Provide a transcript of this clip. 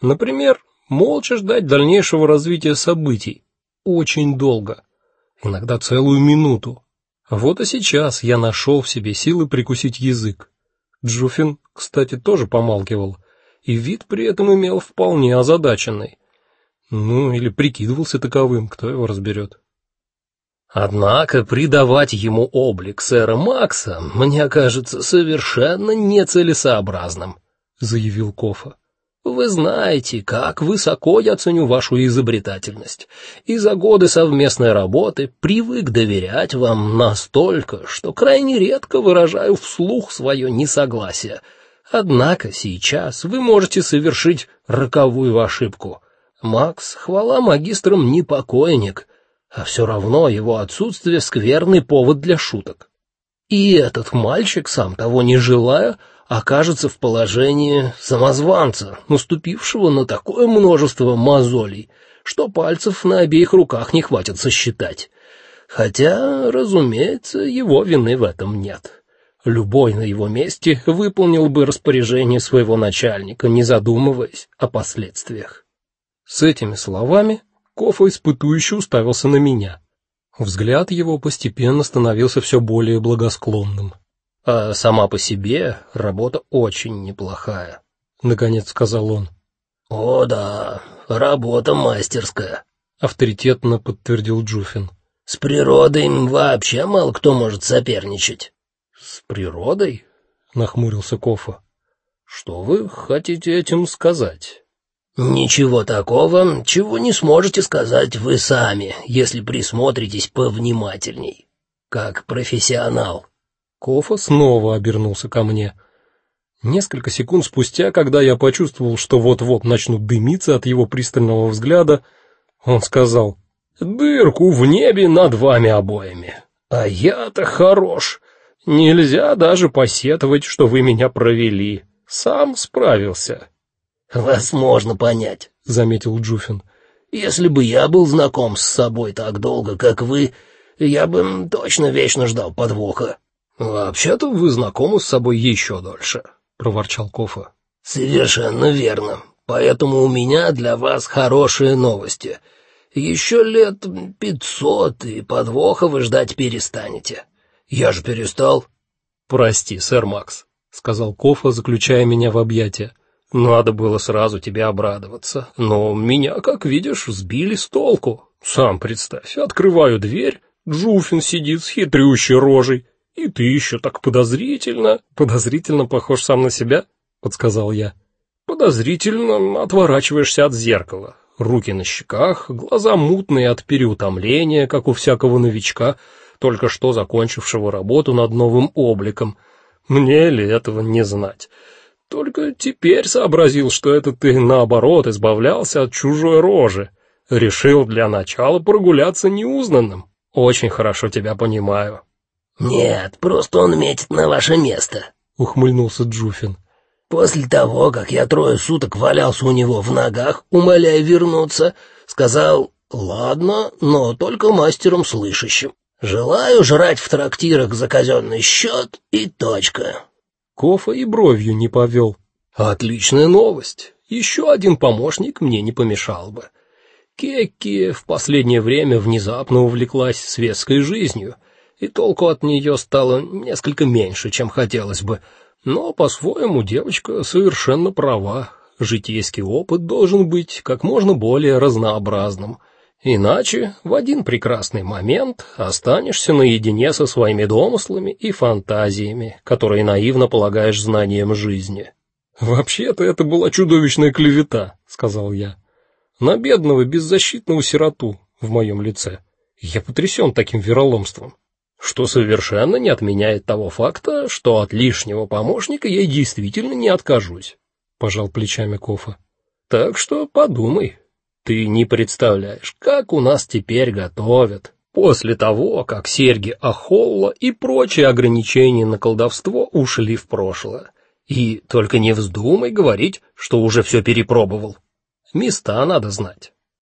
Например, молча ждать дальнейшего развития событий очень долго, иногда целую минуту. Вот и сейчас я нашел в себе силы прикусить язык. Джуфин, кстати, тоже помалкивал, и вид при этом имел вполне озадаченный. Ну, или прикидывался таковым, кто его разберет. Однако придавать ему облик сэра Макса мне кажется совершенно нецелесообразным, заявил Кофа. Вы знаете, как высоко я ценю вашу изобретательность, и за годы совместной работы привык доверять вам настолько, что крайне редко выражаю вслух свое несогласие. Однако сейчас вы можете совершить роковую ошибку. Макс, хвала магистрам, не покойник, а все равно его отсутствие скверный повод для шуток. И этот мальчик, сам того не желая, окажется в положении самозванца, наступившего на такое множество мозолей, что пальцев на обеих руках не хватит сосчитать. Хотя, разумеется, его вины в этом нет. Любой на его месте выполнил бы распоряжение своего начальника, не задумываясь о последствиях. С этими словами Кофа испытующе уставился на меня. Взгляд его постепенно становился все более благосклонным. А сама по себе работа очень неплохая, наконец сказал он. О да, работа мастерская, авторитетно подтвердил Джуфин. С природой вообще мало кто может соперничать. С природой? нахмурился Кофа. Что вы хотите этим сказать? Ничего такого, чего не сможете сказать вы сами, если присмотритесь повнимательней, как профессионал. Кофа снова обернулся ко мне. Несколько секунд спустя, когда я почувствовал, что вот-вот начну дымиться от его пристального взгляда, он сказал: "Дырку в небе над вами обоими. А я-то хорош. Нельзя даже посетовать, что вы меня провели. Сам справился". Вас можно понять, заметил Джуфин. Если бы я был знаком с собой так долго, как вы, я бы точно вечно ждал подвоха. Вообще-то вы знакомы с собой еще дольше, проворчал Кофа. Совершенно верно. Поэтому у меня для вас хорошие новости. Еще лет пятьсот и подвоха вы ждать перестанете. Я же перестал. Прости, сэр Макс, сказал Кофа, заключая меня в объятия. Надо было сразу тебе обрадоваться, но меня, как видишь, сбили с толку. Сам представь, открываю дверь, Джуфин сидит с хитрющей рожей, и ты еще так подозрительно, подозрительно похож сам на себя, подсказал я. Подозрительно отворачиваешься от зеркала. Руки на щеках, глаза мутные от переутомления, как у всякого новичка, только что закончившего работу над новым обликом. Мне ли этого не знать? Только теперь сообразил, что это ты наоборот избавлялся от чужой рожи. Решил для начала прогуляться неузнанным. Очень хорошо тебя понимаю. Нет, просто он метит на ваше место, ухмыльнулся Джуфин. После того, как я трое суток валялся у него в ногах, умоляя вернуться, сказал: "Ладно, но только мастером слышащим. Желаю жрать в трактирах за казенный счет и точка". Кофа и бровью не повел. Отличная новость. Еще один помощник мне не помешал бы. Кекки в последнее время внезапно увлеклась светской жизнью, и толку от нее стало несколько меньше, чем хотелось бы. Но по-своему девочка совершенно права. Житейский опыт должен быть как можно более разнообразным. Иначе в один прекрасный момент останешься наедине со своими домыслами и фантазиями, которые наивно полагаешь знанием жизни. Вообще-то это была чудовищная клевета, сказал я. На бедного беззащитного сироту в моем лице. Я потрясен таким вероломством, что совершенно не отменяет того факта, что от лишнего помощника я действительно не откажусь, пожал плечами Кофа. Так что подумай. Ты не представляешь, как у нас теперь готовят. После того, как серьги Ахолла и прочие ограничения на колдовство ушли в прошлое. И только не вздумай говорить, что уже все перепробовал. Места надо знать.